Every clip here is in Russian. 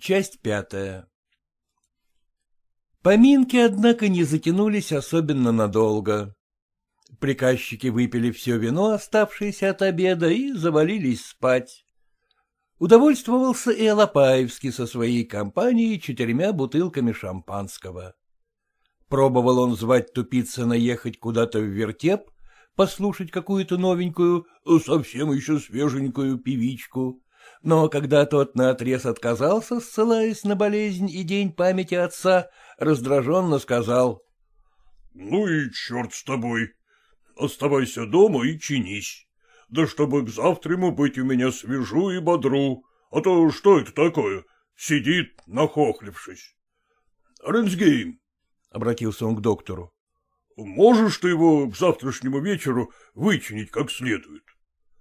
Часть пятая Поминки, однако, не затянулись особенно надолго. Приказчики выпили все вино, оставшееся от обеда, и завалились спать. Удовольствовался и Алапаевский со своей компанией четырьмя бутылками шампанского. Пробовал он звать Тупицына ехать куда-то в вертеп, послушать какую-то новенькую, совсем еще свеженькую певичку. Но когда тот наотрез отказался, ссылаясь на болезнь и день памяти отца, раздраженно сказал. — Ну и черт с тобой. Оставайся дома и чинись. Да чтобы к завтраму быть у меня свежу и бодру. А то что это такое? Сидит, нахохлившись. — Ренсгейм, — обратился он к доктору. — Можешь ты его к завтрашнему вечеру вычинить как следует?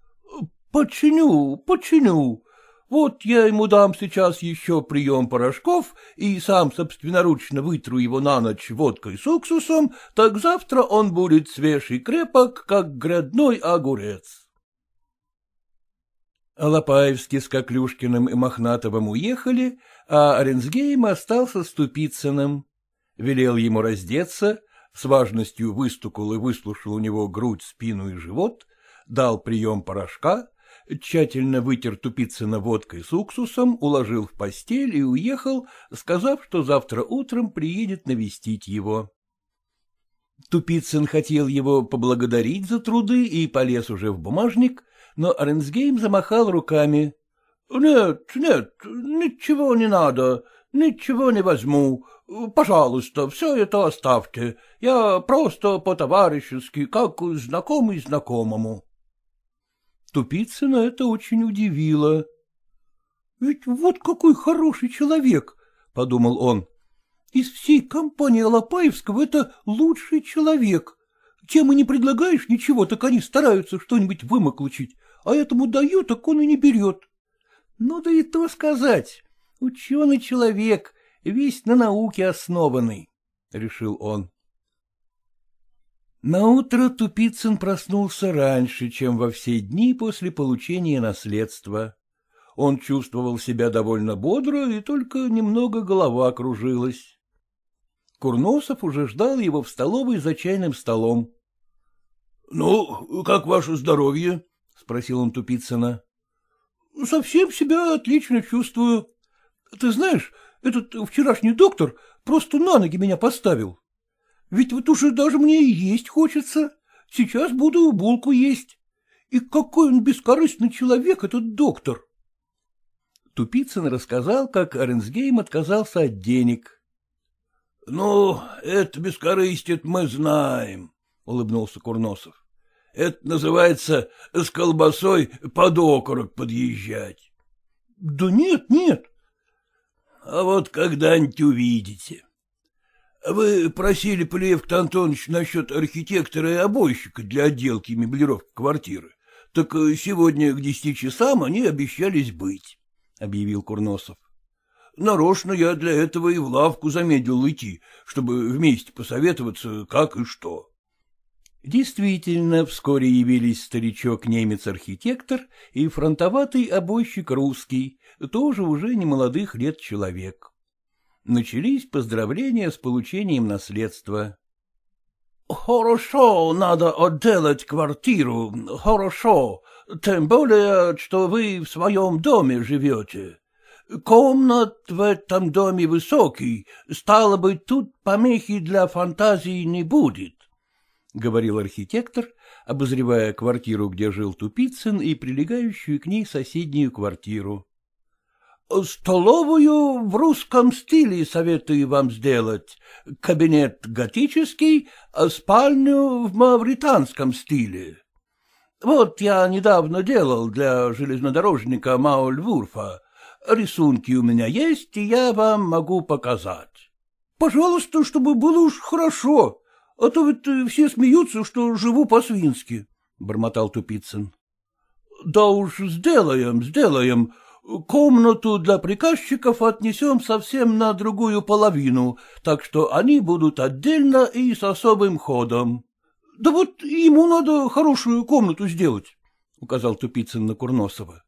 — Починю, починю. Вот я ему дам сейчас еще прием порошков и сам собственноручно вытру его на ночь водкой с уксусом, так завтра он будет свеж и крепок, как грядной огурец. Алапаевский с Коклюшкиным и Мохнатовым уехали, а Оренсгейм остался с велел ему раздеться, с важностью выстукал и выслушал у него грудь, спину и живот, дал прием порошка, тщательно вытер Тупицына водкой с уксусом, уложил в постель и уехал, сказав, что завтра утром приедет навестить его. Тупицын хотел его поблагодарить за труды и полез уже в бумажник, но Оренсгейм замахал руками. — Нет, нет, ничего не надо, ничего не возьму, Пожалуйста, все это оставьте. Я просто по-товарищески, как знакомый знакомому. Тупицына это очень удивило. — Ведь вот какой хороший человек, — подумал он. — Из всей компании Алапаевского это лучший человек. Тем и не предлагаешь ничего, так они стараются что-нибудь вымоклучить, а этому дают, так он и не берет. Ну да и то сказать. Ученый человек, весь на науке основанный, — решил он. Наутро Тупицын проснулся раньше, чем во все дни после получения наследства. Он чувствовал себя довольно бодро, и только немного голова кружилась. Курносов уже ждал его в столовой за чайным столом. — Ну, как ваше здоровье? — спросил он Тупицына. — Совсем себя отлично чувствую. Ты знаешь, этот вчерашний доктор просто на ноги меня поставил. Ведь вот уже даже мне и есть хочется. Сейчас буду булку есть. И какой он бескорыстный человек, этот доктор. Тупицын рассказал, как Оренсгейм отказался от денег. — Ну, это бескорыстие мы знаем, — улыбнулся Курносов. — Это называется с колбасой под окорок подъезжать. — Да нет, нет, а вот когда-нибудь увидите. Вы просили, Полиев Антонович, насчет архитектора и обойщика для отделки и меблировки квартиры. Так сегодня к десяти часам они обещались быть, — объявил Курносов. Нарочно я для этого и в лавку замедлил идти, чтобы вместе посоветоваться, как и что. Действительно, вскоре явились старичок-немец-архитектор и фронтоватый обойщик русский, тоже уже немолодых лет человек. Начались поздравления с получением наследства. — Хорошо надо отделать квартиру, хорошо, тем более, что вы в своем доме живете. Комнат в этом доме высокий, стало быть, тут помехи для фантазии не будет. — говорил архитектор, обозревая квартиру, где жил Тупицын, и прилегающую к ней соседнюю квартиру. — Столовую в русском стиле советую вам сделать, кабинет готический, а спальню в мавританском стиле. Вот я недавно делал для железнодорожника Маульвурфа. Рисунки у меня есть, и я вам могу показать. — Пожалуйста, чтобы было уж хорошо, а то ведь э, все смеются, что живу по-свински, — бормотал Тупицын. — Да уж сделаем, сделаем. Комнату для приказчиков отнесем совсем на другую половину, так что они будут отдельно и с особым ходом. — Да вот ему надо хорошую комнату сделать, — указал Тупицын на Курносова.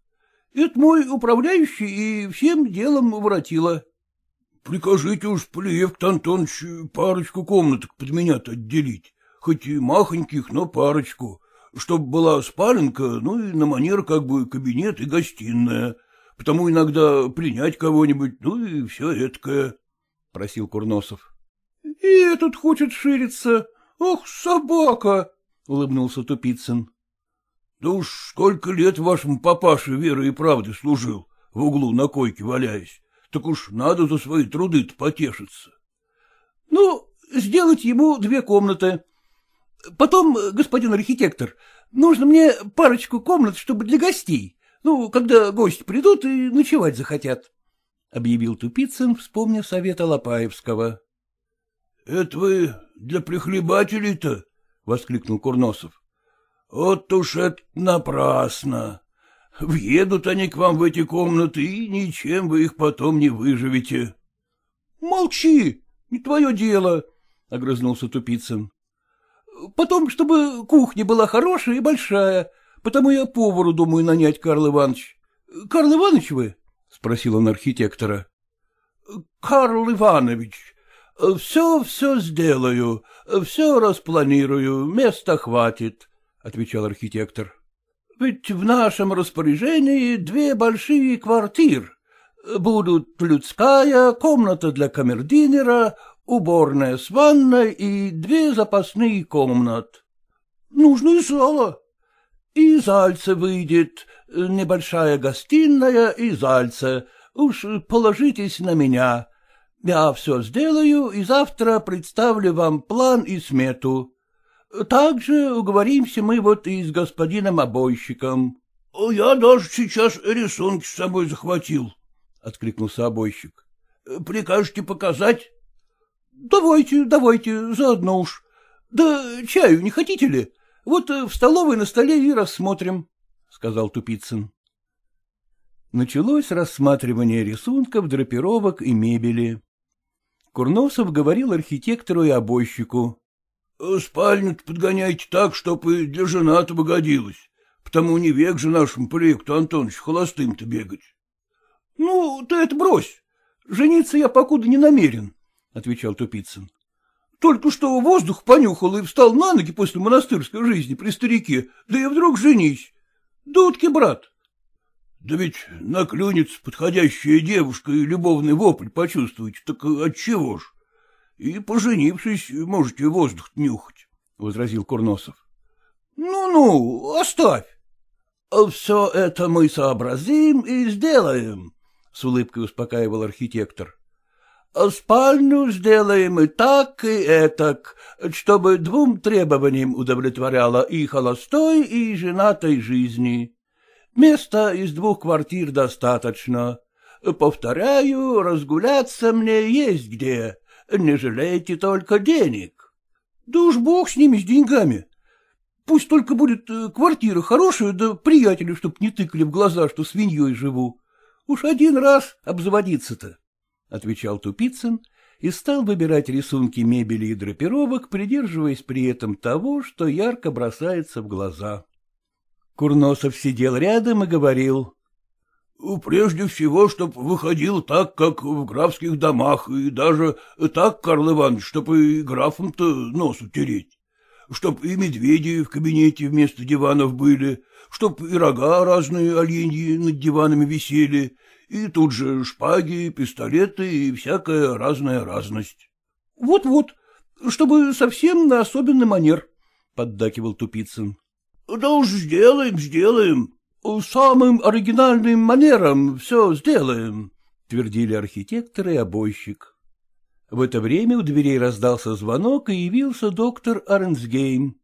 Это мой управляющий и всем делом воротила. — Прикажите уж, Полиевк Антонович, парочку комнаток под меня-то отделить, хоть и махоньких, но парочку, чтоб была спаленка, ну и на манер как бы кабинет и гостиная, потому иногда принять кого-нибудь, ну и все эткое, — просил Курносов. — И этот хочет шириться. Ох, собака! — улыбнулся Тупицын. — Да уж сколько лет вашему папаше веры и правды служил, в углу на койке валяясь, так уж надо за свои труды-то потешиться. — Ну, сделать ему две комнаты. Потом, господин архитектор, нужно мне парочку комнат, чтобы для гостей, ну, когда гости придут и ночевать захотят, — объявил Тупицын, вспомнив совета Лопаевского. — Это вы для прихлебателей-то? — воскликнул Курносов. — Вот уж это напрасно. Въедут они к вам в эти комнаты, и ничем вы их потом не выживете. — Молчи, не твое дело, — огрызнулся Тупицын. — Потом, чтобы кухня была хорошая и большая, потому я повару думаю нанять, Карл Иванович. Карл Иванович вы? — спросил он архитектора. — Карл Иванович, все-все сделаю, все распланирую, места хватит, — отвечал архитектор. — Ведь в нашем распоряжении две большие квартиры. Будут людская, комната для камердинера, уборная с ванной и две запасные комнат. — Нужно и зала. И зальце выйдет, небольшая гостиная и зальце. Уж положитесь на меня. Я все сделаю и завтра представлю вам план и смету. Также уговоримся мы вот и с господином обойщиком. — Я даже сейчас рисунки с собой захватил, — откликнулся обойщик. — Прикажете показать? — Давайте, давайте, заодно уж. Да чаю не хотите ли? Вот в столовой на столе и рассмотрим, — сказал Тупицын. Началось рассматривание рисунков, драпировок и мебели. Курносов говорил архитектору и обойщику. — Спальню-то подгоняйте так, чтоб и для жена-то годилось, потому не век же нашему проекту Антонович холостым-то бегать. — Ну, ты это брось. Жениться я покуда не намерен, — отвечал Тупицын. — Только что воздух понюхал и встал на ноги после монастырской жизни при старике, да и вдруг женись. Дудки, брат. Да ведь наклюнется подходящая девушка и любовный вопль почувствуете, так отчего ж? И, поженившись, можете воздух нюхать, — возразил Курносов. Ну — Ну-ну, оставь. — Все это мы сообразим и сделаем, — с улыбкой успокаивал архитектор. — Спальню сделаем и так, и этак, чтобы двум требованиям удовлетворяло и холостой, и женатой жизни. Места из двух квартир достаточно. Повторяю, разгуляться мне есть где. Не жалейте только денег. Да уж бог с ними, с деньгами. Пусть только будет э, квартира хорошая, да приятели, чтоб не тыкали в глаза, что свиньей живу. Уж один раз обзаводиться-то, — отвечал Тупицын и стал выбирать рисунки мебели и драпировок, придерживаясь при этом того, что ярко бросается в глаза. Курносов сидел рядом и говорил. — Прежде всего, чтоб выходил так, как в графских домах, и даже так, Карл Иванович, чтоб и графом-то нос утереть. Чтоб и медведи в кабинете вместо диванов были, чтоб и рога разные оленьи над диванами висели, и тут же шпаги, пистолеты и всякая разная разность. Вот — Вот-вот, чтобы совсем на особенный манер, — поддакивал Тупицын. — Да уж сделаем, сделаем. — Самым оригинальным манером все сделаем, — твердили архитектор и обойщик. В это время у дверей раздался звонок, и явился доктор Аренсгейм.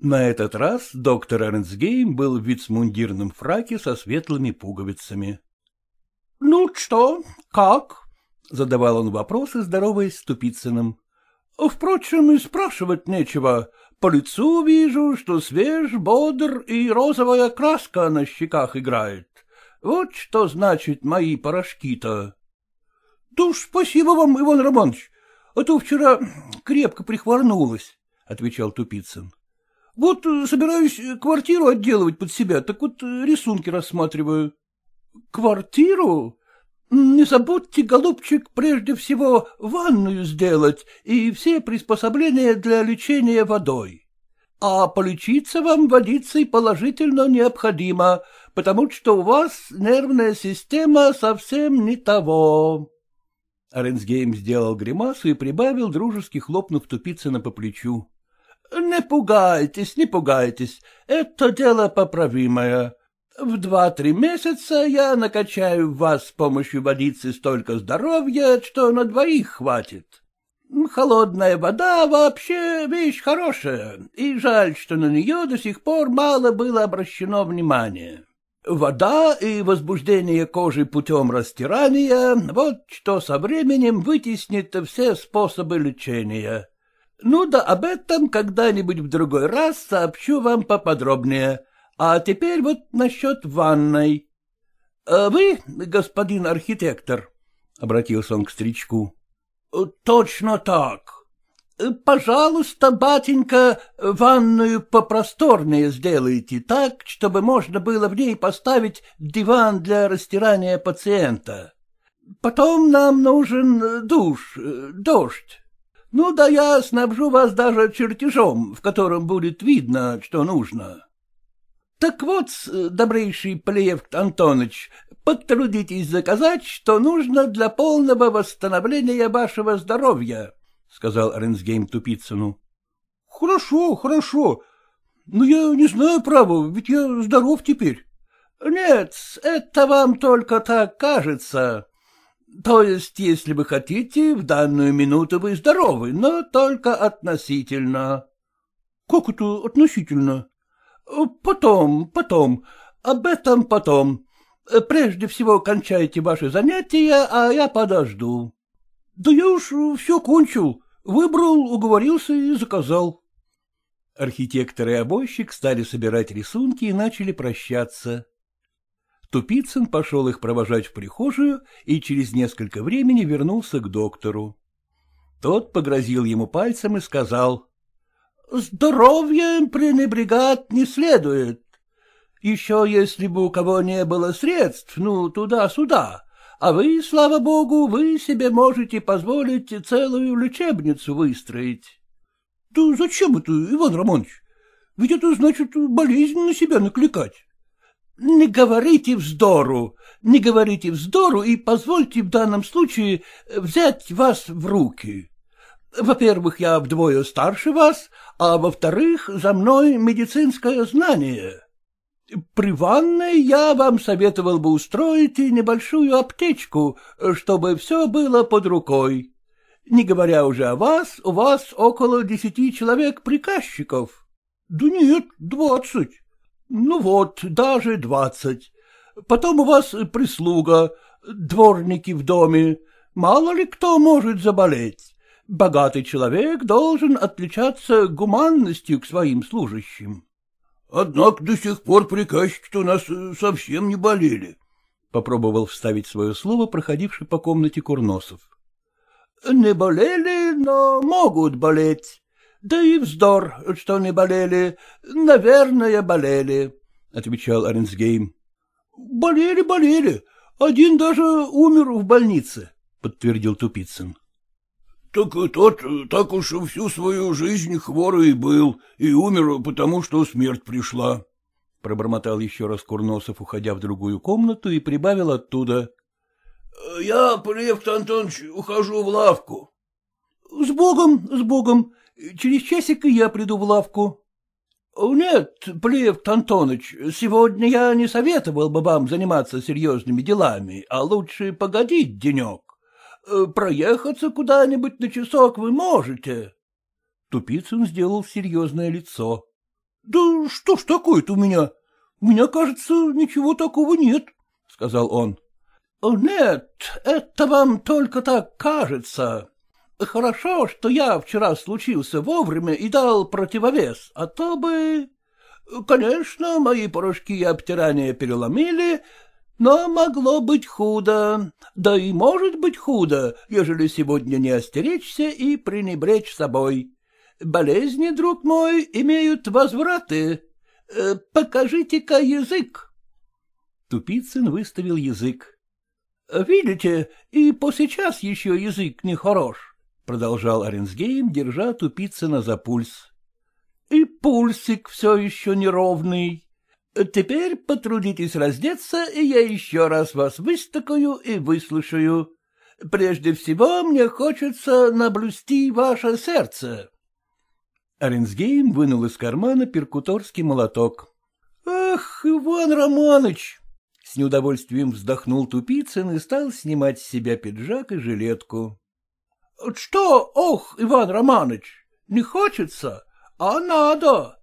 На этот раз доктор Аренсгейм был в вицмундирном фраке со светлыми пуговицами. — Ну что, как? — задавал он вопросы, здороваясь с Тупицыным. — Впрочем, и спрашивать нечего. По лицу вижу, что свеж, бодр и розовая краска на щеках играет. Вот что значит мои порошки-то. — Да спасибо вам, Иван Романович, а то вчера крепко прихворнулась, — отвечал Тупицын. — Вот собираюсь квартиру отделывать под себя, так вот рисунки рассматриваю. — Квартиру? Не забудьте, голубчик, прежде всего ванную сделать и все приспособления для лечения водой. А полечиться вам водицей положительно необходимо, потому что у вас нервная система совсем не того. Ренсгейм сделал гримасу и прибавил, дружески хлопнув Тупицына по плечу. — Не пугайтесь, не пугайтесь, это дело поправимое. В два-три месяца я накачаю вас с помощью водицы столько здоровья, что на двоих хватит. Холодная вода вообще вещь хорошая, и жаль, что на нее до сих пор мало было обращено внимания. Вода и возбуждение кожи путем растирания — вот что со временем вытеснит все способы лечения. Ну да об этом когда-нибудь в другой раз сообщу вам поподробнее. А теперь вот насчет ванной. А вы, господин архитектор, — обратился он к старичку. — Точно так. Пожалуйста, батенька, ванную попросторнее сделайте, так, чтобы можно было в ней поставить диван для растирания пациента. Потом нам нужен душ, дождь. Ну да я снабжу вас даже чертежом, в котором будет видно, что нужно. Так вот, добрейший Плеевт Антонович, потрудитесь заказать, что нужно для полного восстановления вашего здоровья, — сказал Ренсгейм Тупицыну. — Хорошо, хорошо. Но я не знаю, право, ведь я здоров теперь. — Нет, это вам только так кажется. То есть, если вы хотите, в данную минуту вы здоровы, но только относительно. — Как это относительно? — Потом, потом, об этом потом. Прежде всего кончайте ваши занятия, а я подожду. — Да я уж все кончил. Выбрал, уговорился и заказал. Архитектор и обойщик стали собирать рисунки и начали прощаться. Тупицын пошел их провожать в прихожую и через несколько времени вернулся к доктору. Тот погрозил ему пальцем и сказал. Здоровьем пренебрегать не следует. Еще если бы у кого не было средств, ну, туда-сюда, а вы, слава богу, вы себе можете позволить целую лечебницу выстроить. — Да зачем это, Иван Романович? Ведь это значит болезнь на себя накликать. — Не говорите вздору, не говорите вздору и позвольте в данном случае взять вас в руки. Во-первых, я вдвое старше вас, а во-вторых, за мной медицинское знание. При ванной я вам советовал бы устроить небольшую аптечку, чтобы все было под рукой. Не говоря уже о вас, у вас около десяти человек приказчиков. Да нет, двадцать. Ну вот, даже двадцать. Потом у вас прислуга, дворники в доме. Мало ли кто может заболеть. Богатый человек должен отличаться гуманностью к своим служащим. — Однако до сих пор приказчики-то у нас э, совсем не болели, — попробовал вставить свое слово проходивший по комнате Курносов. — Не болели, но могут болеть. Да и вздор, что не болели. Наверное, болели, — отвечал Оренсгейм. — Болели, болели. Один даже умер в больнице, — подтвердил Тупицын. Так тот так уж всю свою жизнь хворый был и умер, потому что смерть пришла. Пробормотал еще раз Курносов, уходя в другую комнату, и прибавил оттуда. — Я, Полев Антонович, ухожу в лавку. — С Богом, с Богом. Через часик и я приду в лавку. — Нет, Плеев Антонович, сегодня я не советовал бы вам заниматься серьезными делами, а лучше погодить денек. Э, проехаться куда-нибудь на часок вы можете. Тупицын сделал серьезное лицо. — Да что ж такое-то у меня? У меня, кажется, ничего такого нет, — сказал он. — Нет, это вам только так кажется. Хорошо, что я вчера случился вовремя и дал противовес, а то бы... Конечно, мои порошки и обтирания переломили, но могло быть худо, да и может быть худо, ежели сегодня не остеречься и пренебречь собой. Болезни, друг мой, имеют возвраты. Э, покажите-ка язык. Тупицын выставил язык. — Видите, и по сейчас еще язык нехорош, — продолжал Оренсгейм, держа Тупицына за пульс. — И пульсик все еще неровный. Теперь потрудитесь раздеться, и я еще раз вас выстакаю и выслушаю. Прежде всего мне хочется наблюсти ваше сердце. Оренсгейм вынул из кармана перкуторский молоток. — Ах, Иван Романыч! С неудовольствием вздохнул Тупицын и стал снимать с себя пиджак и жилетку. — Что, ох, Иван Романыч, не хочется, а надо.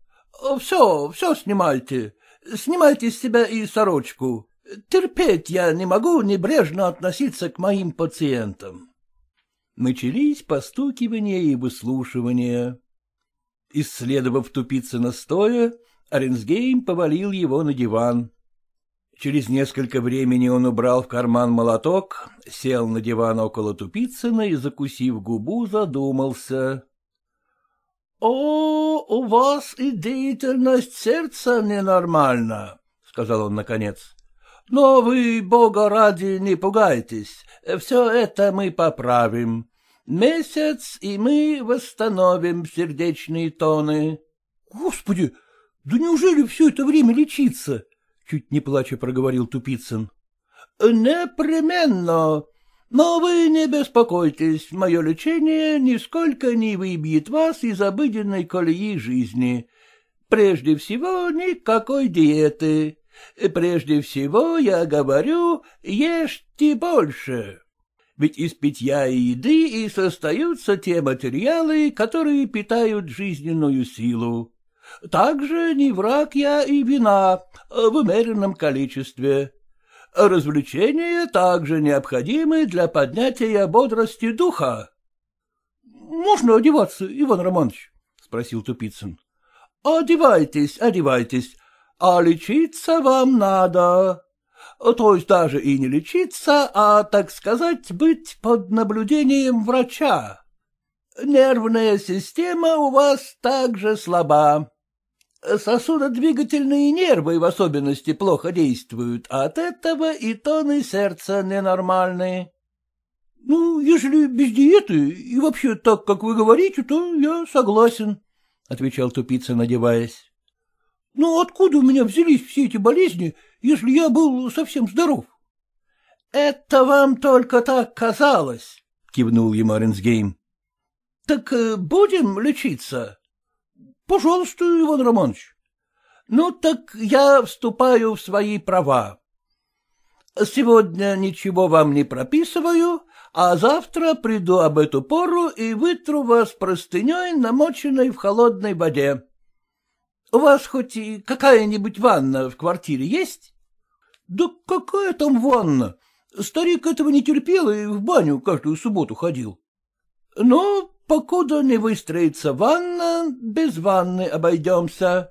Все, все снимайте. Снимайте с себя и сорочку. Терпеть я не могу небрежно относиться к моим пациентам. Начались постукивания и выслушивания. Исследовав Тупицына стоя, Оренсгейм повалил его на диван. Через несколько времени он убрал в карман молоток, сел на диван около Тупицына и, закусив губу, задумался. — О, у вас и деятельность сердца ненормальна, — сказал он наконец. — Но вы, бога ради, не пугайтесь, все это мы поправим. Месяц, и мы восстановим сердечные тоны. — Господи, да неужели все это время лечиться? чуть не плача проговорил Тупицын. — Непременно. Но вы не беспокойтесь, мое лечение нисколько не выбьет вас из обыденной колеи жизни. Прежде всего, никакой диеты. Прежде всего, я говорю, ешьте больше. Ведь из питья и еды и состоятся те материалы, которые питают жизненную силу. Также не враг я и вина в умеренном количестве. Развлечения также необходимы для поднятия бодрости духа. — Можно одеваться, Иван Романович? — спросил Тупицын. — Одевайтесь, одевайтесь, а лечиться вам надо. То есть даже и не лечиться, а, так сказать, быть под наблюдением врача. Нервная система у вас также слаба. Сосудодвигательные нервы в особенности плохо действуют, а от этого и тоны сердца ненормальные. — Ну, если без диеты и вообще так, как вы говорите, то я согласен, — отвечал Тупица, надеваясь. — Но откуда у меня взялись все эти болезни, если я был совсем здоров? — Это вам только так казалось, — кивнул ему Оренсгейм. — Так э, будем лечиться? Пожалуйста, Иван Романович. Ну, так я вступаю в свои права. Сегодня ничего вам не прописываю, а завтра приду об эту пору и вытру вас простыней, намоченной в холодной воде. У вас хоть и какая-нибудь ванна в квартире есть? Да какая там ванна? Старик этого не терпел и в баню каждую субботу ходил. Ну, покуда не выстроится ванна, без ванны обойдемся.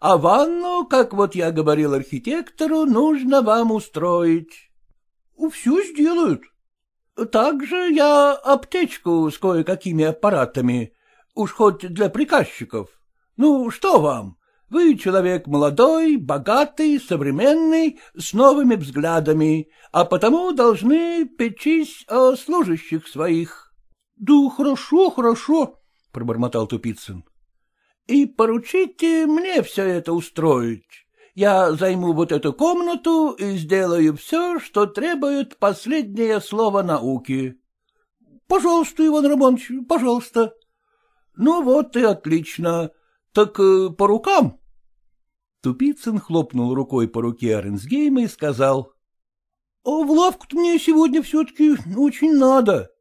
А ванну, как вот я говорил архитектору, нужно вам устроить. — Все сделают. Также я аптечку с кое-какими аппаратами, уж хоть для приказчиков. Ну, что вам? Вы человек молодой, богатый, современный, с новыми взглядами, а потому должны печись о служащих своих. — Да хорошо, хорошо, — пробормотал Тупицын. — И поручите мне все это устроить. Я займу вот эту комнату и сделаю все, что требует последнее слово науки. — Пожалуйста, Иван Романович, пожалуйста. — Ну вот и отлично. Так э, по рукам? Тупицын хлопнул рукой по руке Оренсгейма и сказал. — в лавку-то мне сегодня все-таки очень надо.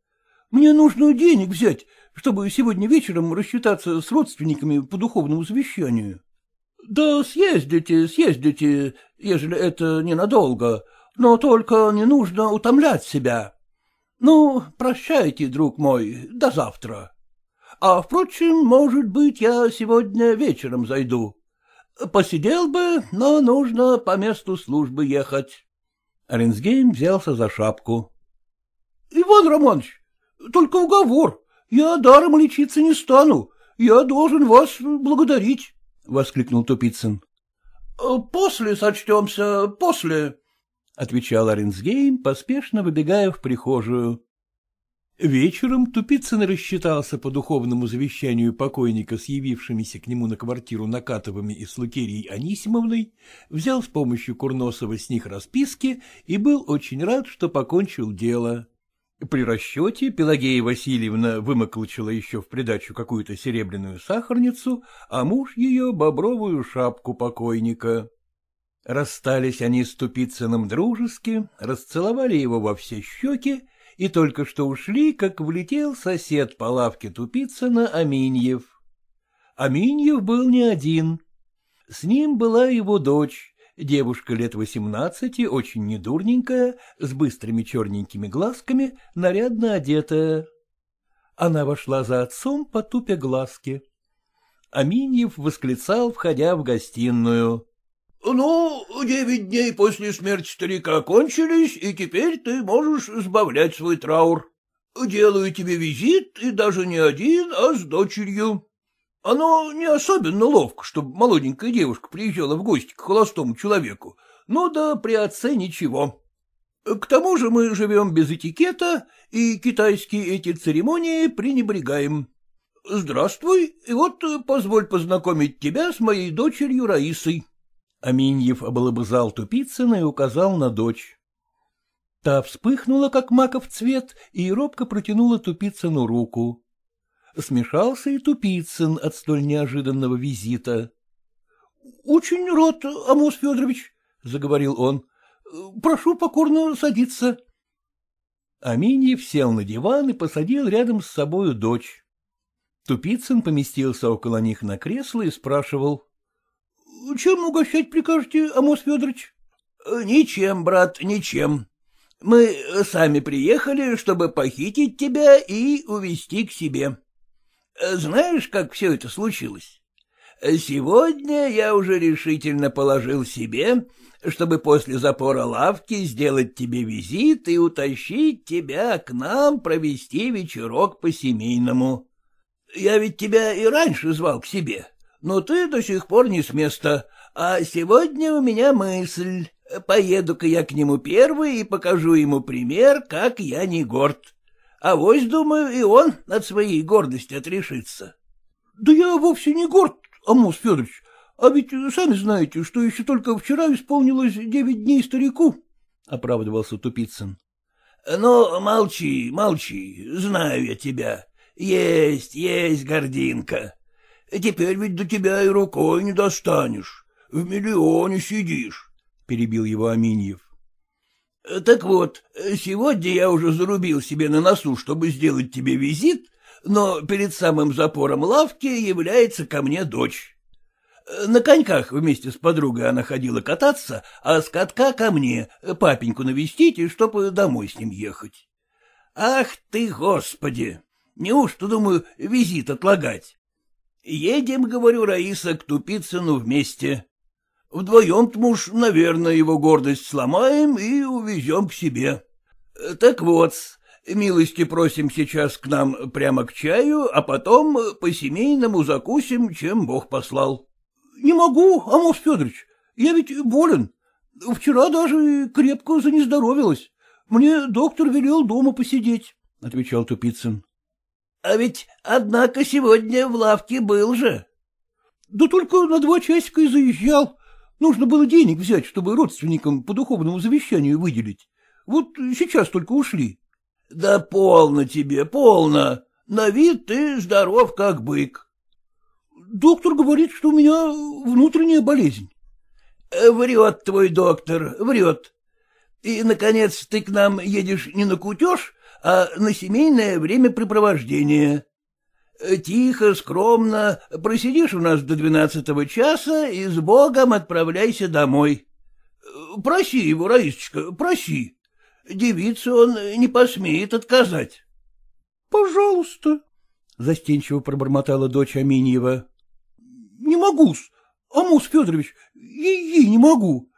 Мне нужно денег взять, чтобы сегодня вечером рассчитаться с родственниками по духовному завещанию. — Да съездите, съездите, ежели это ненадолго, но только не нужно утомлять себя. Ну, прощайте, друг мой, до завтра. А, впрочем, может быть, я сегодня вечером зайду. Посидел бы, но нужно по месту службы ехать. Ренсгейм взялся за шапку. — Иван Романович, только уговор. Я даром лечиться не стану. Я должен вас благодарить, — воскликнул Тупицын. — После сочтемся, после, — отвечал Оренсгейм, поспешно выбегая в прихожую. Вечером Тупицын рассчитался по духовному завещанию покойника с явившимися к нему на квартиру Накатовыми и с Анисимовной, взял с помощью Курносова с них расписки и был очень рад, что покончил дело. При расчете Пелагея Васильевна вымоклочила еще в придачу какую-то серебряную сахарницу, а муж ее — бобровую шапку покойника. Расстались они с Тупицыным дружески, расцеловали его во все щеки и только что ушли, как влетел сосед по лавке Тупицына Аминьев. Аминьев был не один. С ним была его дочь, девушка лет восемнадцати, очень недурненькая, с быстрыми черненькими глазками, нарядно одетая. Она вошла за отцом, потупя глазки. Аминьев восклицал, входя в гостиную. — Ну, девять дней после смерти старика кончились, и теперь ты можешь сбавлять свой траур. Делаю тебе визит, и даже не один, а с дочерью. Оно не особенно ловко, чтобы молоденькая девушка приезжала в гости к холостому человеку, но да при отце ничего. К тому же мы живем без этикета, и китайские эти церемонии пренебрегаем. Здравствуй, и вот позволь познакомить тебя с моей дочерью Раисой. Аминьев облобызал Тупицына и указал на дочь. Та вспыхнула, как маков цвет, и робко протянула Тупицыну руку. Смешался и Тупицын от столь неожиданного визита. — Очень рад, Амос Федорович, — заговорил он. — Прошу покорно садиться. Аминьев сел на диван и посадил рядом с собою дочь. Тупицын поместился около них на кресло и спрашивал. — Чем угощать прикажете, Амос Федорович? — Ничем, брат, ничем. Мы сами приехали, чтобы похитить тебя и увезти к себе. Знаешь, как все это случилось? Сегодня я уже решительно положил себе, чтобы после запора лавки сделать тебе визит и утащить тебя к нам провести вечерок по-семейному. Я ведь тебя и раньше звал к себе но ты до сих пор не с места, а сегодня у меня мысль. Поеду-ка я к нему первый и покажу ему пример, как я не горд. А вось, думаю, и он от своей гордости отрешится. — Да я вовсе не горд, Амус Федорович, а ведь сами знаете, что еще только вчера исполнилось девять дней старику, — оправдывался Тупицын. — Ну, молчи, молчи, знаю я тебя. Есть, есть гординка. Теперь ведь до тебя и рукой не достанешь. В миллионе сидишь, — перебил его Аминьев. — Так вот, сегодня я уже зарубил себе на носу, чтобы сделать тебе визит, но перед самым запором лавки является ко мне дочь. На коньках вместе с подругой она ходила кататься, а с катка ко мне, папеньку навестить, и чтобы домой с ним ехать. Ах ты, господи! Неужто, думаю, визит отлагать? Едем, говорю, Раиса, к Тупицыну вместе. Вдвоем-то муж, наверное, его гордость сломаем и увезем к себе. Так вот, милости просим сейчас к нам прямо к чаю, а потом по-семейному закусим, чем Бог послал. — Не могу, Амос Федорович, я ведь болен. Вчера даже крепко занездоровилась. Мне доктор велел дома посидеть, — отвечал Тупицын. — А ведь, однако, сегодня в лавке был же. — Да только на два часика и заезжал. Нужно было денег взять, чтобы родственникам по духовному завещанию выделить. Вот сейчас только ушли. — Да полно тебе, полно. На вид ты здоров, как бык. — Доктор говорит, что у меня внутренняя болезнь. — Врет твой доктор, врет. И, наконец, ты к нам едешь не на кутеж, а на семейное времяпрепровождение. Тихо, скромно, просидишь у нас до двенадцатого часа и с Богом отправляйся домой. Проси его, Раисочка, проси. Девице он не посмеет отказать. — Пожалуйста, — застенчиво пробормотала дочь Аминьева. — Не могу-с, Амус Федорович, ей не могу.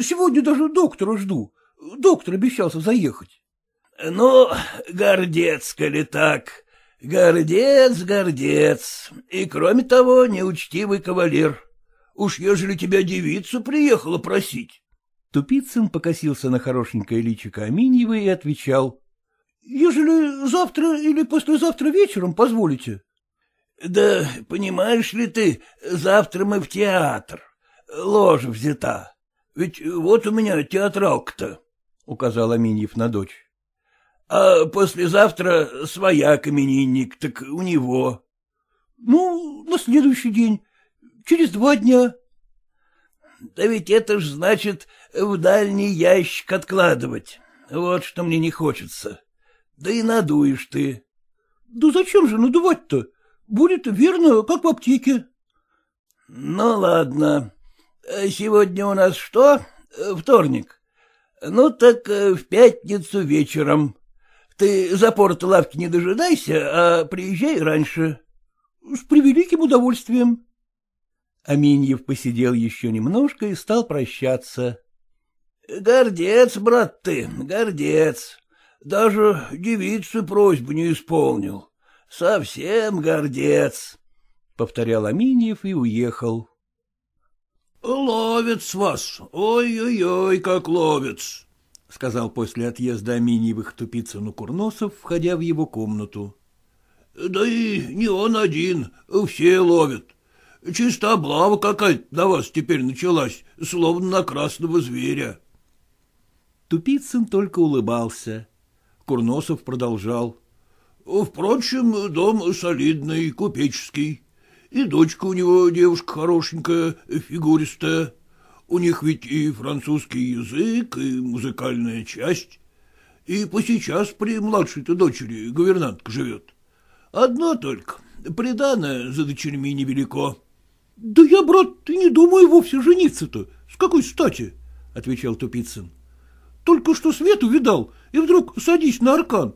Сегодня даже доктора жду. Доктор обещался заехать. — Ну, гордец, коли так. Гордец, гордец. И, кроме того, неучтивый кавалер. Уж ежели тебя девицу приехала просить. Тупицын покосился на хорошенькое личико Аминьевой и отвечал. — Ежели завтра или послезавтра вечером позволите. — Да понимаешь ли ты, завтра мы в театр. Ложа взята. Ведь вот у меня театралка-то, — указал Аминьев на дочь. — А послезавтра своя именинник, так у него. — Ну, на следующий день, через два дня. — Да ведь это ж значит в дальний ящик откладывать. Вот что мне не хочется. Да и надуешь ты. — Да зачем же надувать-то? Будет верно, как в аптеке. — Ну, ладно. Сегодня у нас что? Вторник. Ну, так э, в пятницу вечером. Ты за порт лавки не дожидайся, а приезжай раньше. — С превеликим удовольствием. Аминьев посидел еще немножко и стал прощаться. — Гордец, брат ты, гордец. Даже девицы просьбу не исполнил. Совсем гордец, — повторял Аминьев и уехал. — Ловец вас, ой-ой-ой, как ловец, — сказал после отъезда Аминьевых Тупицыну Курносов, входя в его комнату. — Да и не он один, все ловят. Чисто облава какая-то на вас теперь началась, словно на красного зверя. Тупицын только улыбался. Курносов продолжал. — Впрочем, дом солидный, купеческий. И дочка у него девушка хорошенькая, фигуристая. У них ведь и французский язык, и музыкальная часть. И посейчас при младшей-то дочери гувернантка живет. Одно только, приданное за дочерьми невелико. — Да я, брат, не думаю вовсе жениться-то. С какой стати? — отвечал Тупицын. — Только что свету видал, и вдруг садись на аркан.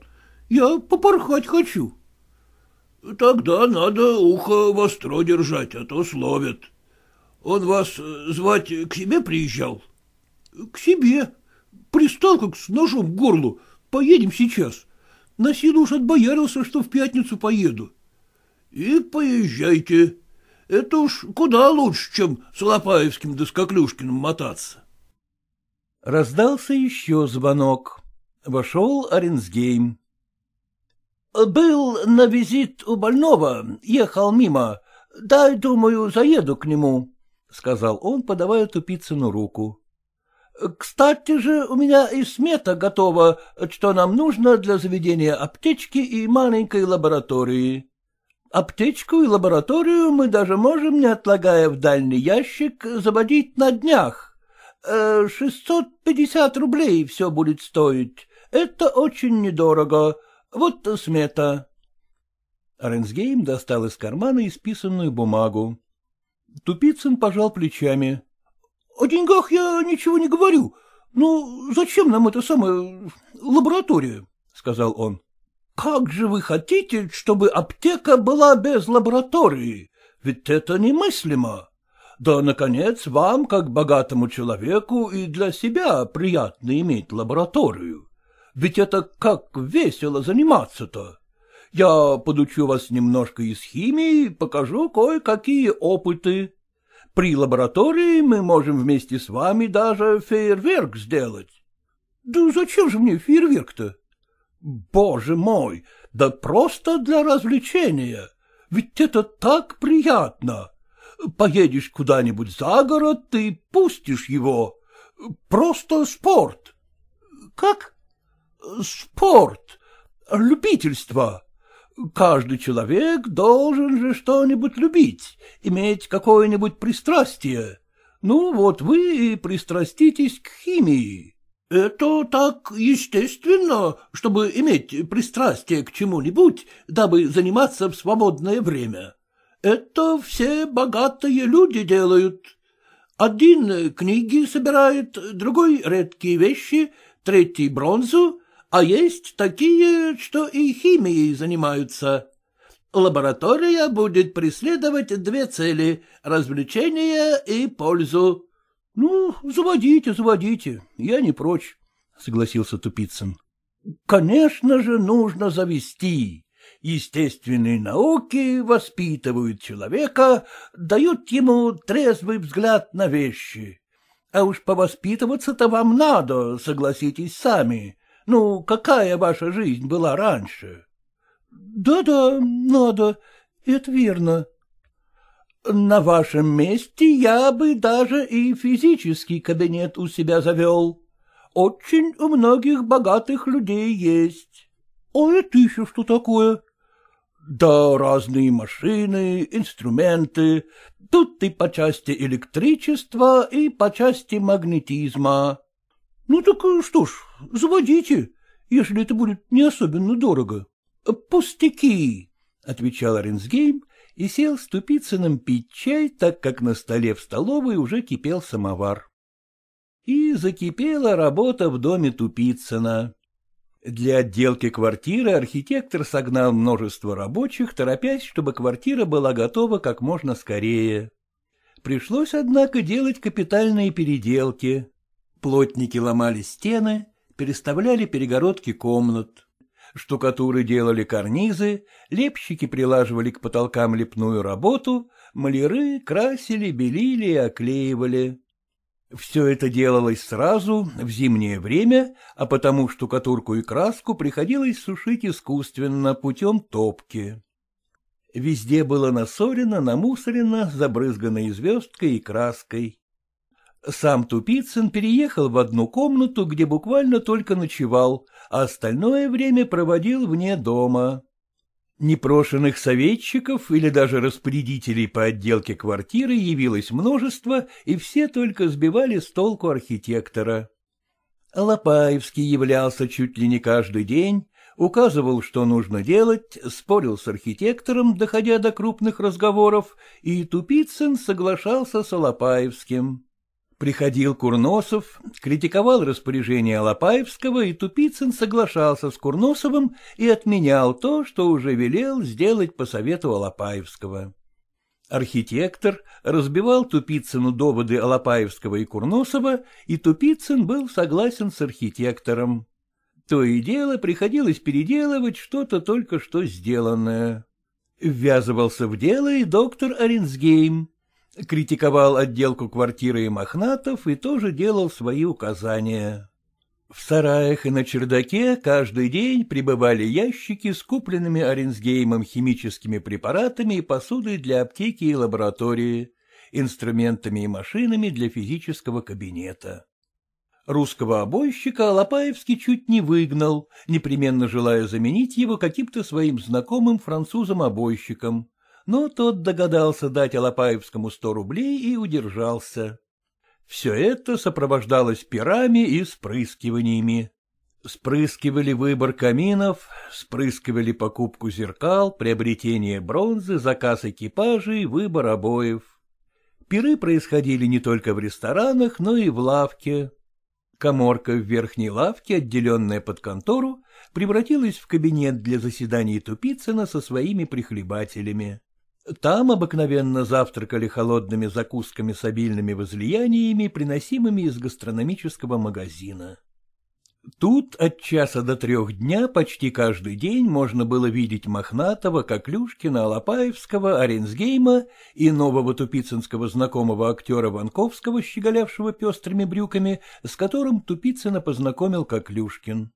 Я попорхать хочу. — Тогда надо ухо востро держать, а то словят. Он вас звать к себе приезжал? — К себе. Пристал как с ножом к горлу. Поедем сейчас. На силу уж отбоярился, что в пятницу поеду. — И поезжайте. Это уж куда лучше, чем с Лопаевским да с Коклюшкиным мотаться. Раздался еще звонок. Вошел Оренсгейм. — Был на визит у больного, ехал мимо. Дай, думаю, заеду к нему, — сказал он, подавая Тупицыну руку. — Кстати же, у меня и смета готова, что нам нужно для заведения аптечки и маленькой лаборатории. Аптечку и лабораторию мы даже можем, не отлагая в дальний ящик, заводить на днях. Э, шестьсот пятьдесят рублей все будет стоить. Это очень недорого. Вот смета. Ренсгейм достал из кармана исписанную бумагу. Тупицын пожал плечами. — О деньгах я ничего не говорю. Ну, зачем нам эта самая лаборатория? — сказал он. Как же вы хотите, чтобы аптека была без лаборатории? Ведь это немыслимо. Да, наконец, вам, как богатому человеку, и для себя приятно иметь лабораторию. Ведь это как весело заниматься-то. Я подучу вас немножко из химии, покажу кое-какие опыты. При лаборатории мы можем вместе с вами даже фейерверк сделать. Да зачем же мне фейерверк-то? Боже мой, да просто для развлечения. Ведь это так приятно. Поедешь куда-нибудь за город, ты пустишь его. Просто спорт. Как? Спорт. Любительство. Каждый человек должен же что-нибудь любить, иметь какое-нибудь пристрастие. Ну, вот вы и пристраститесь к химии. Это так естественно, чтобы иметь пристрастие к чему-нибудь, дабы заниматься в свободное время. Это все богатые люди делают. Один книги собирает, другой редкие вещи, третий бронзу, а есть такие, что и химией занимаются. Лаборатория будет преследовать две цели — развлечение и пользу. — Ну, заводите, заводите, я не прочь, — согласился Тупицын. — Конечно же, нужно завести. Естественные науки воспитывают человека, дают ему трезвый взгляд на вещи. А уж повоспитываться-то вам надо, согласитесь сами. Ну, какая ваша жизнь была раньше? Да — Да-да, надо, это верно. На вашем месте я бы даже и физический кабинет у себя завел. Очень у многих богатых людей есть. — А это еще что такое? — Да разные машины, инструменты, тут и по части электричества, и по части магнетизма. — Ну так что ж, заводите, если это будет не особенно дорого. — Пустяки, — отвечал Ренсгейм и сел с Тупицыным пить чай, так как на столе в столовой уже кипел самовар. И закипела работа в доме Тупицына. Для отделки квартиры архитектор согнал множество рабочих, торопясь, чтобы квартира была готова как можно скорее. Пришлось, однако, делать капитальные переделки. Плотники ломали стены, переставляли перегородки комнат. Штукатуры делали карнизы, лепщики прилаживали к потолкам лепную работу, маляры красили, белили и оклеивали. Все это делалось сразу, в зимнее время, а потому штукатурку и краску приходилось сушить искусственно путем топки. Везде было насорено, намусорено, забрызгано звездкой и краской. Сам Тупицын переехал в одну комнату, где буквально только ночевал, а остальное время проводил вне дома. Непрошенных советчиков или даже распорядителей по отделке квартиры явилось множество, и все только сбивали с толку архитектора. Лопаевский являлся чуть ли не каждый день, указывал, что нужно делать, спорил с архитектором, доходя до крупных разговоров, и Тупицын соглашался с Алапаевским. Приходил Курносов, критиковал распоряжение Лопаевского, и Тупицын соглашался с Курносовым и отменял то, что уже велел сделать по совету Алапаевского. Архитектор разбивал Тупицыну доводы Алапаевского и Курносова, и Тупицын был согласен с архитектором. То и дело приходилось переделывать что-то только что сделанное. Ввязывался в дело и доктор Оренсгейм критиковал отделку квартиры и мохнатов и тоже делал свои указания. В сараях и на чердаке каждый день прибывали ящики с купленными Оренсгеймом химическими препаратами и посудой для аптеки и лаборатории, инструментами и машинами для физического кабинета. Русского обойщика Алапаевский чуть не выгнал, непременно желая заменить его каким-то своим знакомым французом-обойщиком, но тот догадался дать Алапаевскому сто рублей и удержался. Все это сопровождалось пирами и спрыскиваниями. Спрыскивали выбор каминов, спрыскивали покупку зеркал, приобретение бронзы, заказ экипажей, выбор обоев. Пиры происходили не только в ресторанах, но и в лавке. Коморка в верхней лавке, отделенная под контору, превратилась в кабинет для заседаний Тупицына со своими прихлебателями. Там обыкновенно завтракали холодными закусками с обильными возлияниями, приносимыми из гастрономического магазина. Тут от часа до трех дня почти каждый день можно было видеть Мохнатого, Коклюшкина, Алапаевского, Оренсгейма и нового тупицынского знакомого актера Ванковского, щеголявшего пестрыми брюками, с которым Тупицына познакомил Коклюшкин.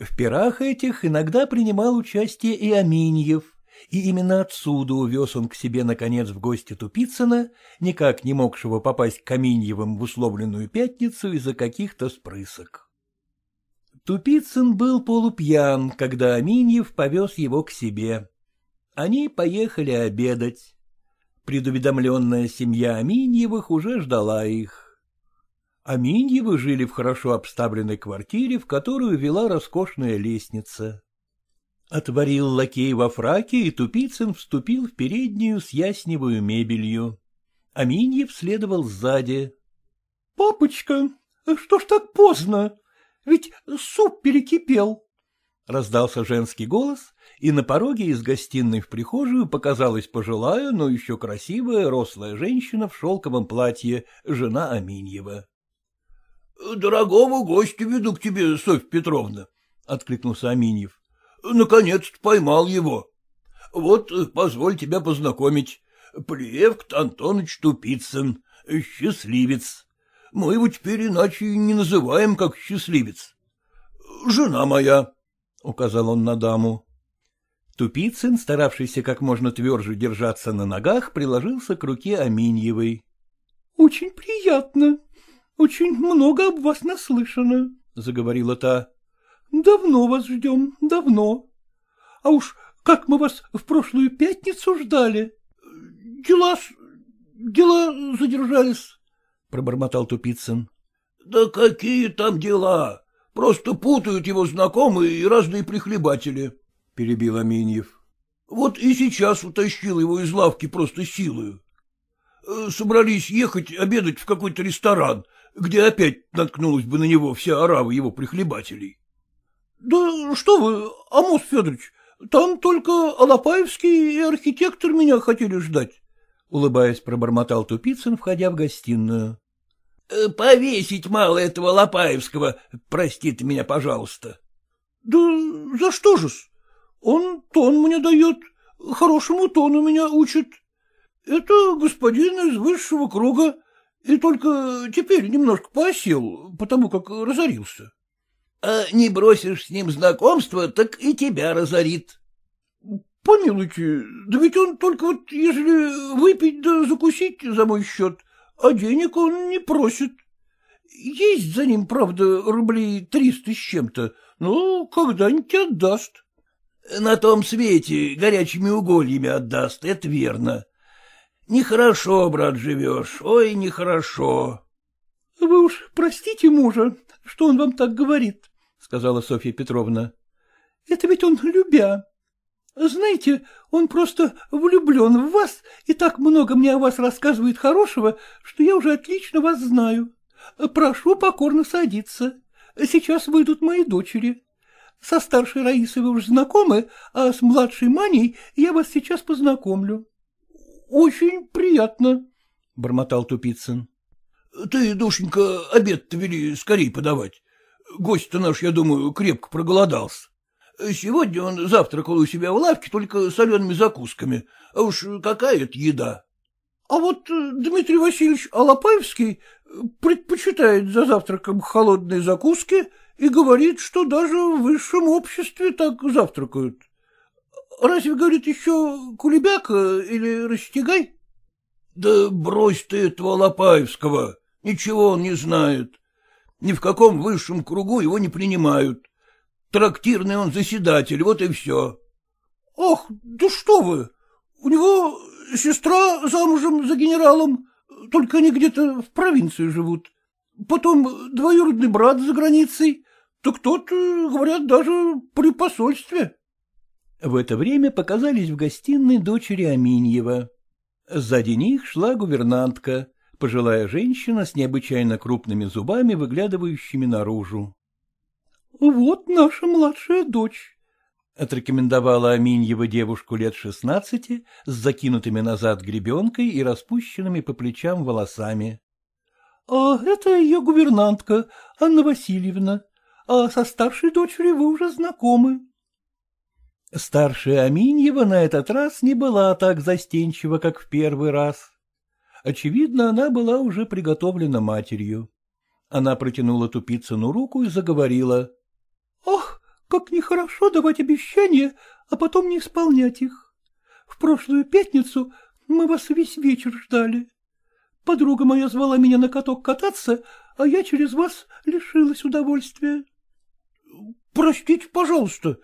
В пирах этих иногда принимал участие и Аминьев — и именно отсюда увез он к себе, наконец, в гости Тупицына, никак не могшего попасть Каминьевым в условленную пятницу из-за каких-то спрысок. Тупицын был полупьян, когда Аминьев повез его к себе. Они поехали обедать. Предуведомленная семья Аминьевых уже ждала их. Аминьевы жили в хорошо обставленной квартире, в которую вела роскошная лестница. Отворил лакей во фраке, и Тупицын вступил в переднюю с ясневую мебелью. Аминьев следовал сзади. — Папочка, что ж так поздно? Ведь суп перекипел. Раздался женский голос, и на пороге из гостиной в прихожую показалась пожилая, но еще красивая, рослая женщина в шелковом платье, жена Аминьева. — Дорогого гостя веду к тебе, Софья Петровна, — откликнулся Аминьев. Наконец-то поймал его. Вот, позволь тебя познакомить. Плевкт Антоныч Тупицын, счастливец. Мы его теперь иначе не называем, как счастливец. Жена моя, — указал он на даму. Тупицын, старавшийся как можно тверже держаться на ногах, приложился к руке Аминьевой. — Очень приятно. Очень много об вас наслышано, — заговорила та. — Давно вас ждем, давно. А уж как мы вас в прошлую пятницу ждали. — Дела... дела задержались, — пробормотал Тупицын. — Да какие там дела? Просто путают его знакомые и разные прихлебатели, — перебил Аминьев. — Вот и сейчас утащил его из лавки просто силою. Э, собрались ехать обедать в какой-то ресторан, где опять наткнулась бы на него вся орава его прихлебателей. — Да что вы, Амос Федорович, там только Алапаевский и архитектор меня хотели ждать, — улыбаясь, пробормотал Тупицын, входя в гостиную. Э, — Повесить мало этого Лопаевского, прости ты меня, пожалуйста. — Да за что же-с? Он тон мне дает, хорошему тону меня учит. Это господин из высшего круга, и только теперь немножко посел, потому как разорился. — А не бросишь с ним знакомство, так и тебя разорит. — Помилуйте, да ведь он только вот, если выпить да закусить за мой счет, а денег он не просит. Есть за ним, правда, рублей триста с чем-то, но когда-нибудь отдаст. На том свете горячими угольями отдаст, это верно. Нехорошо, брат, живешь, ой, нехорошо. — Вы уж простите мужа, что он вам так говорит, — сказала Софья Петровна. — Это ведь он любя. Знаете, он просто влюблен в вас и так много мне о вас рассказывает хорошего, что я уже отлично вас знаю. Прошу покорно садиться. Сейчас выйдут мои дочери. Со старшей Раисой вы уже знакомы, а с младшей Маней я вас сейчас познакомлю. — Очень приятно, — бормотал Тупицын. — Ты, душенька, обед-то вели скорее подавать. Гость-то наш, я думаю, крепко проголодался. Сегодня он завтракал у себя в лавке только солеными закусками. А уж какая это еда? А вот э, Дмитрий Васильевич Алапаевский предпочитает за завтраком холодные закуски и говорит, что даже в высшем обществе так завтракают. Разве, говорит, еще кулебяка или растягай? Да брось ты этого Алапаевского, ничего он не знает. Ни в каком высшем кругу его не принимают. Трактирный он заседатель, вот и все. — Ах, да что вы! У него сестра замужем за генералом, только они где-то в провинции живут. Потом двоюродный брат за границей, так тот, говорят, даже при посольстве. В это время показались в гостиной дочери Аминьева. Сзади них шла гувернантка, пожилая женщина с необычайно крупными зубами, выглядывающими наружу. — Вот наша младшая дочь, — отрекомендовала Аминьева девушку лет шестнадцати с закинутыми назад гребенкой и распущенными по плечам волосами. — А это ее гувернантка, Анна Васильевна, а со старшей дочерью вы уже знакомы. Старшая Аминьева на этот раз не была так застенчива, как в первый раз. Очевидно, она была уже приготовлена матерью. Она протянула Тупицыну руку и заговорила. Ах, как нехорошо давать обещания, а потом не исполнять их. В прошлую пятницу мы вас весь вечер ждали. Подруга моя звала меня на каток кататься, а я через вас лишилась удовольствия. — Простите, пожалуйста,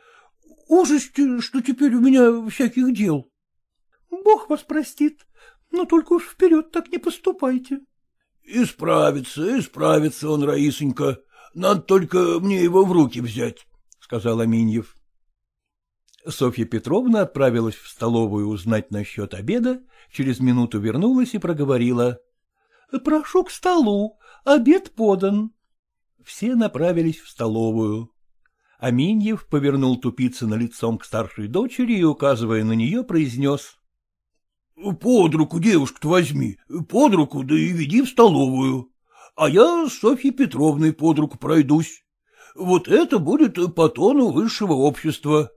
ужасти, что теперь у меня всяких дел. — Бог вас простит, но только уж вперед так не поступайте. — Исправится, исправится он, Раисонька. Надо только мне его в руки взять, — сказал Аминьев. Софья Петровна отправилась в столовую узнать насчет обеда, через минуту вернулась и проговорила. — Прошу к столу, обед подан. Все направились в столовую. Аминьев повернул Тупицына лицом к старшей дочери и, указывая на нее, произнес. — Под руку девушку-то возьми, под руку, да и веди в столовую а я с Софьей Петровной под руку пройдусь. Вот это будет по тону высшего общества.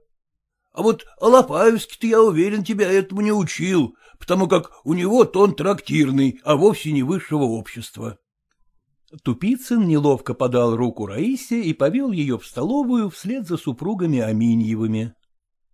А вот Алапаевский-то, я уверен, тебя этому не учил, потому как у него тон трактирный, а вовсе не высшего общества. Тупицын неловко подал руку Раисе и повел ее в столовую вслед за супругами Аминьевыми.